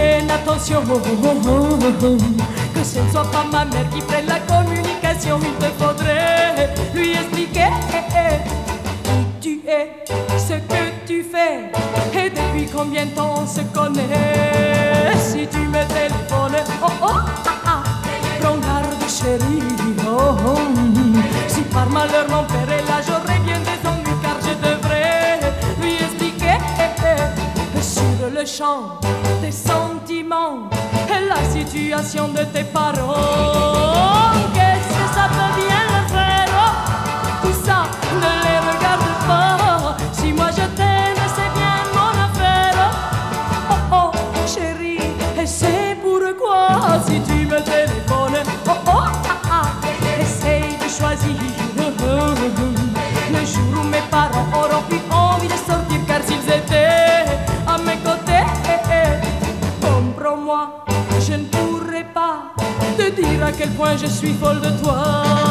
attention que ce ne soit pas ma mère qui prenne la communication. Il te faudrait lui expliquer qui tu es, ce que tu fais et depuis combien de temps on se connaît. Si tu me téléphones, oh oh, ah, ah, prends garde chérie. Oh, oh, si par malheur mon père champ des sentiments et la situation de tes parents. Qu'est-ce que ça peut bien faire? Oh, Tout ça ne les regarde pas. Si moi je t'aime, c'est bien mon affaire. Oh oh, chérie, et c'est pourquoi si tu comprends-moi, je ne pourrais pas te dire à quel point je suis folle de toi.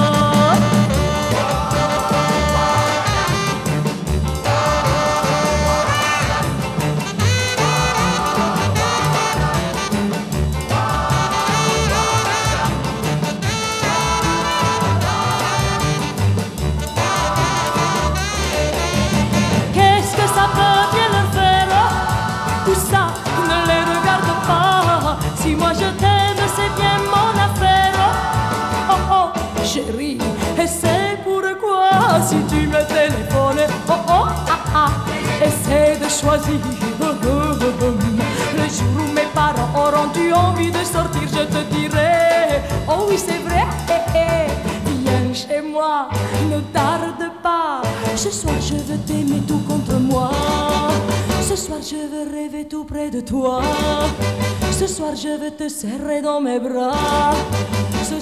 Si tu me téléphones, oh oh, ah ah, essaie de choisir. Le jour où mes parents auront eu envie de sortir, je te dirai, oh oui c'est vrai, eh, eh, viens chez moi, ne tarde pas. Ce soir je veux t'aimer tout contre moi. Ce soir je veux rêver tout près de toi. Ce soir je veux te serrer dans mes bras. Ce